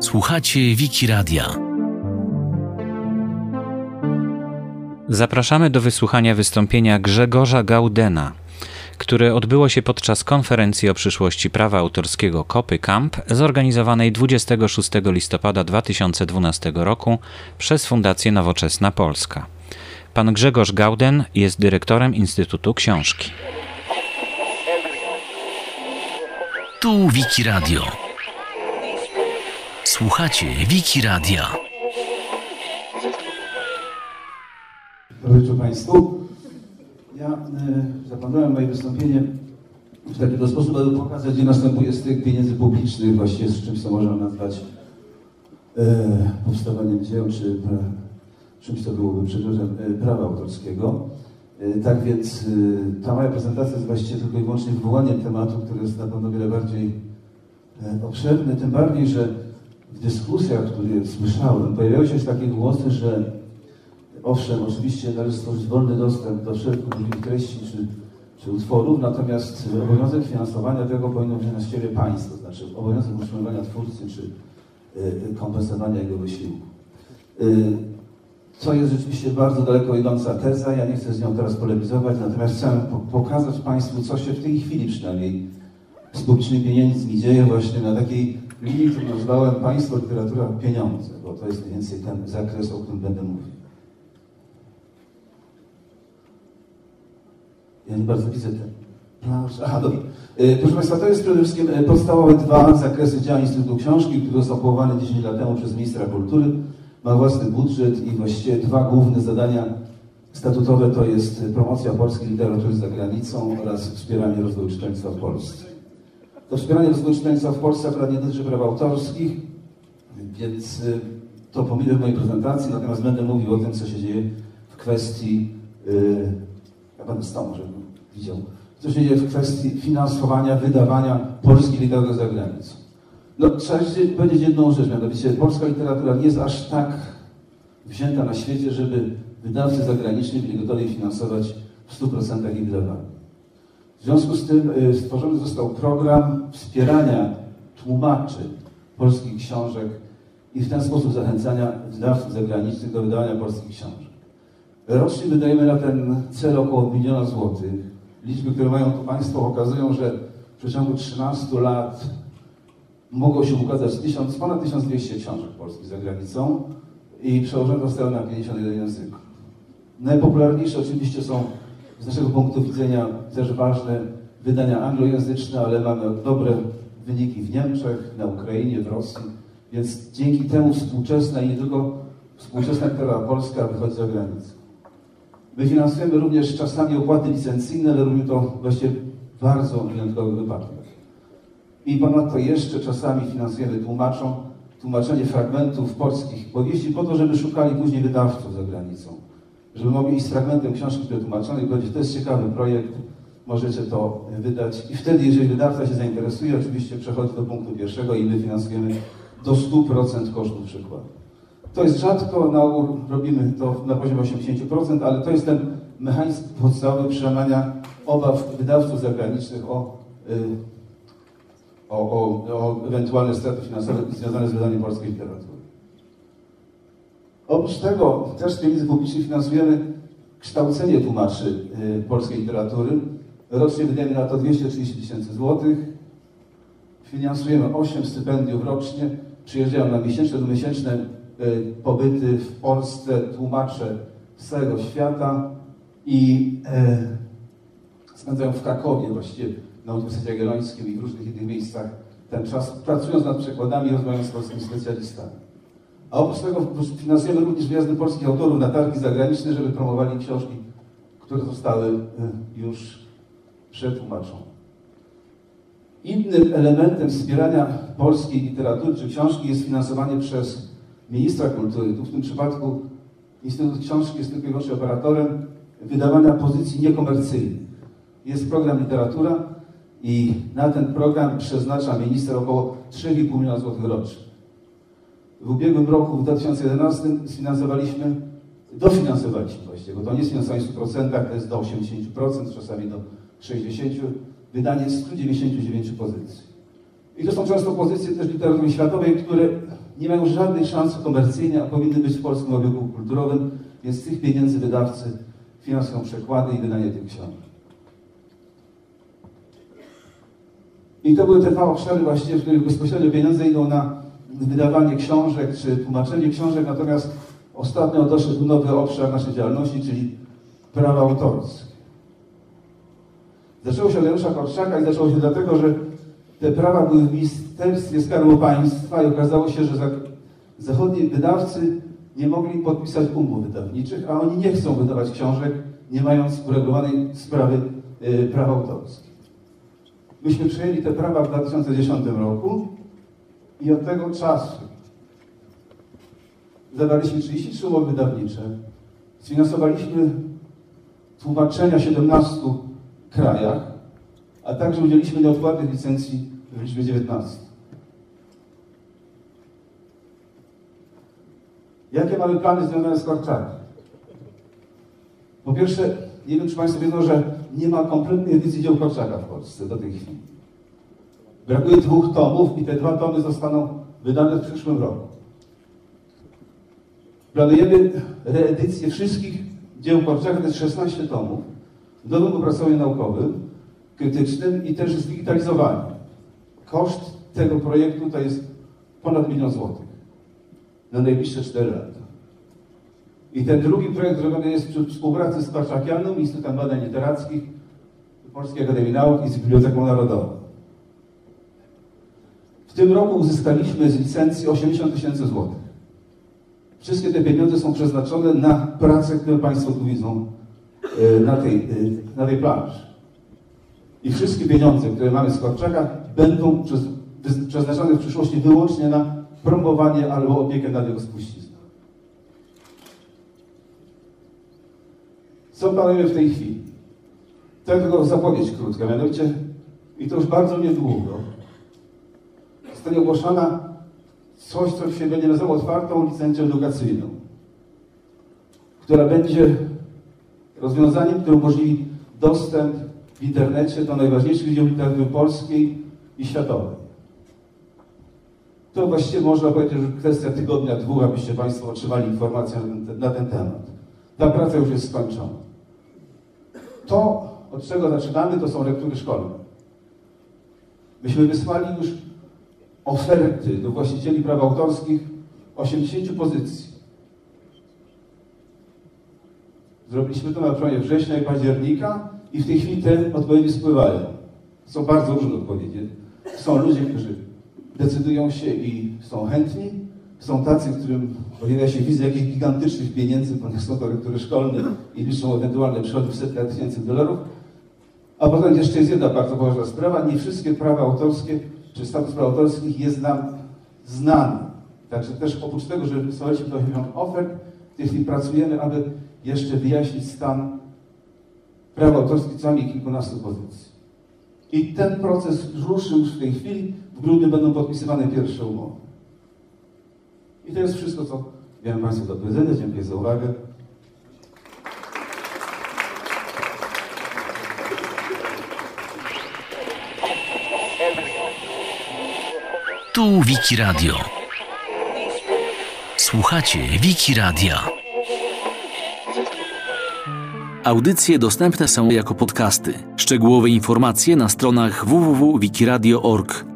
Słuchacie Wiki Radia. Zapraszamy do wysłuchania wystąpienia Grzegorza Gaudena, które odbyło się podczas konferencji o przyszłości prawa autorskiego Kopy Camp zorganizowanej 26 listopada 2012 roku przez Fundację Nowoczesna Polska. Pan Grzegorz Gauden jest dyrektorem Instytutu Książki. Tu Wiki Radio. Słuchacie Wiki Radia. Wieczór Państwu. Ja e, zaplanowałem moje wystąpienie w taki sposób, aby pokazać, gdzie następuje z tych pieniędzy publicznych, właściwie z czymś, co można nazwać e, powstawaniem dzieł, czy pra, czymś, co byłoby przedmiotem e, prawa autorskiego. E, tak więc e, ta moja prezentacja jest właściwie tylko i wyłącznie wywołaniem tematu, który jest na pewno wiele bardziej e, obszerny, tym bardziej, że w dyskusjach, które słyszałem, pojawiały się takie głosy, że owszem, oczywiście należy stworzyć wolny dostęp do wszelkich treści czy, czy utworów, natomiast obowiązek finansowania tego powinno wziąć na siebie państwo, to znaczy obowiązek utrzymywania twórcy czy y, kompensowania jego wysiłku. Co jest rzeczywiście bardzo daleko idąca teza, ja nie chcę z nią teraz polemizować, natomiast po pokazać Państwu, co się w tej chwili przynajmniej z publicznymi pieniędzmi dzieje właśnie na takiej linii, którą nazwałem Państwo, literatura, pieniądze, bo to jest mniej więcej ten zakres, o którym będę mówił. Ja nie bardzo widzę ten. Aha, dobra. E, proszę Państwa, to jest przede wszystkim e, podstawowe dwa zakresy działań Instytutu Książki, który został powołany 10 lat temu przez ministra kultury. Ma własny budżet i właściwie dwa główne zadania statutowe to jest promocja polskiej literatury za granicą oraz wspieranie rozwoju czytelnictwa w Polsce. To wspieranie rozwoju czytelnictwa w Polsce akurat nie dotyczy praw autorskich, więc e, to pominę w mojej prezentacji, natomiast będę mówił o tym, co się dzieje w kwestii ja będę stał, żebym widział, co się dzieje w kwestii finansowania, wydawania polskiej literatury za granicą. No, trzeba powiedzieć jedną rzecz, mianowicie polska literatura nie jest aż tak wzięta na świecie, żeby wydawcy zagraniczni byli gotowi finansować w 100% jej wydawania. W związku z tym y, stworzony został program wspierania tłumaczy polskich książek i w ten sposób zachęcania wydawców zagranicznych do wydawania polskich książek. Rocznie wydajemy na ten cel około miliona złotych. Liczby, które mają tu Państwo, pokazują, że w przeciągu 13 lat mogło się ukazać 1000, ponad 1200 książek polskich za granicą i przełożone zostały na 51 języków. Najpopularniejsze oczywiście są z naszego punktu widzenia też ważne wydania anglojęzyczne, ale mamy dobre wyniki w Niemczech, na Ukrainie, w Rosji, więc dzięki temu współczesna i nie tylko współczesna literatura polska wychodzi za granicę. My finansujemy również czasami opłaty licencyjne, ale robimy to właściwie bardzo wyjątkowych wypadkach. I ponadto jeszcze czasami finansujemy tłumaczom tłumaczenie fragmentów polskich powieści po to, żeby szukali później wydawców za granicą. Żeby mogli iść z fragmentem książki przetłumaczonej powiedzieć, to jest ciekawy projekt, możecie to wydać. I wtedy, jeżeli wydawca się zainteresuje, oczywiście przechodzi do punktu pierwszego i my finansujemy do 100% kosztów przykładu. To jest rzadko, na ogół robimy to na poziomie 80%, ale to jest ten mechanizm podstawowy przełamania obaw wydawców zagranicznych o, y, o, o, o ewentualne straty finansowe związane z wydaniem polskiej literatury. Oprócz tego też z pieniędzy publicznych finansujemy kształcenie tłumaczy y, polskiej literatury. Rocznie wydajemy na to 230 tysięcy złotych. Finansujemy 8 stypendiów rocznie. Przyjeżdżają na miesięczne lub miesięczne Y, pobyty w Polsce tłumacze z całego świata i e, spędzają w Krakowie właściwie na Uniwersytecie Jagiellońskim i w różnych innych miejscach ten czas, pracując nad przekładami i rozmawiając z polskimi specjalistami. A oprócz tego finansujemy również wyjazdy polskich autorów na targi zagraniczne, żeby promowali książki, które zostały e, już przetłumaczone. Innym elementem wspierania polskiej literatury czy książki jest finansowanie przez ministra kultury. Tu w tym przypadku Instytut Książki jest tylko i wyłącznie operatorem wydawania pozycji niekomercyjnych. Jest program literatura i na ten program przeznacza minister około 3,5 miliona złotych rocznie. W ubiegłym roku, w 2011, sfinansowaliśmy, dofinansowaliśmy właściwie, bo to nie jest w 100%, to jest do 80%, czasami do 60%, wydanie 199 pozycji. I to są często pozycje też literatury światowej, które nie mają żadnej szansy komercyjnej, a powinny być w polskim obiegu kulturowym, więc z tych pieniędzy wydawcy finansują przekłady i wydanie tych książek. I to były te obszary właściwie, w których bezpośrednio pieniądze idą na wydawanie książek czy tłumaczenie książek, natomiast ostatnio doszedł nowy obszar naszej działalności, czyli prawa autorskie. Zaczęło się od Janusza Korczaka i zaczęło się dlatego, że te prawa były w Ministerstwie Skarbu Państwa i okazało się, że zachodni wydawcy nie mogli podpisać umów wydawniczych, a oni nie chcą wydawać książek, nie mając uregulowanej sprawy y, praw autorskich. Myśmy przyjęli te prawa w 2010 roku i od tego czasu zawarliśmy 33 umowy wydawnicze, sfinansowaliśmy tłumaczenia w 17 krajach, a także udzieliliśmy nieodpłatnych licencji w liczbie 19. Jakie mamy plany związane z Korczakiem? Po pierwsze, nie wiem, czy Państwo wiedzą, że nie ma kompletnej edycji dzieł Korczaka w Polsce do tej chwili. Brakuje dwóch tomów i te dwa tomy zostaną wydane w przyszłym roku. Planujemy reedycję wszystkich dzieł Korczaka, to jest 16 tomów, w nowym opracowaniu naukowym, krytycznym i też zdigitalizowanie. Koszt tego projektu to jest ponad milion złotych na najbliższe 4 lata. I ten drugi projekt zrobiony jest przy współpracy z Korczakianą, Instytutem Badań Literackich, Polskiej Akademii Nauk i z Biblioteką Narodową. W tym roku uzyskaliśmy z licencji 80 tysięcy złotych. Wszystkie te pieniądze są przeznaczone na pracę, które Państwo tu widzą e, na tej, e, na tej planszy. I wszystkie pieniądze, które mamy z Korczaka, będą przeznaczone w przyszłości wyłącznie na promowanie albo opiekę nad jego spuścizną. Co planujemy w tej chwili? To tylko zapowiedź krótka, mianowicie, i to już bardzo niedługo, zostanie ogłoszona coś, co się będzie nazywało otwartą licencją edukacyjną, która będzie rozwiązaniem, które umożliwi dostęp w internecie do najważniejszych dzieł literatury polskiej i światowej. To właściwie można powiedzieć, że kwestia tygodnia, dwóch, abyście Państwo otrzymali ten, na ten temat. Ta praca już jest skończona. To, od czego zaczynamy, to są lektury szkolne. Myśmy wysłali już oferty do właścicieli praw autorskich 80 pozycji. Zrobiliśmy to na przełomie września i października i w tej chwili te odpowiedzi spływają. Są bardzo różne odpowiedzi. Są ludzie, którzy decydują się i są chętni. Są tacy, którym pojawia się wizja jakichś gigantycznych pieniędzy, ponieważ są to lektury szkolne i liczą ewentualne przychody w setkach tysięcy dolarów. A potem jeszcze jest jedna bardzo poważna sprawa. Nie wszystkie prawa autorskie czy status praw autorskich jest nam znany. Także też oprócz tego, że wysłaliśmy do 80 ofert, w tej chwili pracujemy, aby jeszcze wyjaśnić stan praw autorskich co najmniej kilkunastu pozycji. I ten proces ruszył już w tej chwili. W grudniu będą podpisywane pierwsze umowy. I to jest wszystko, co miałem Państwu do powiedzenia. Dziękuję za uwagę. Tu Wiki Radio. Słuchacie Wiki Radia. Audycje dostępne są jako podcasty. Szczegółowe informacje na stronach www.wikiradio.org.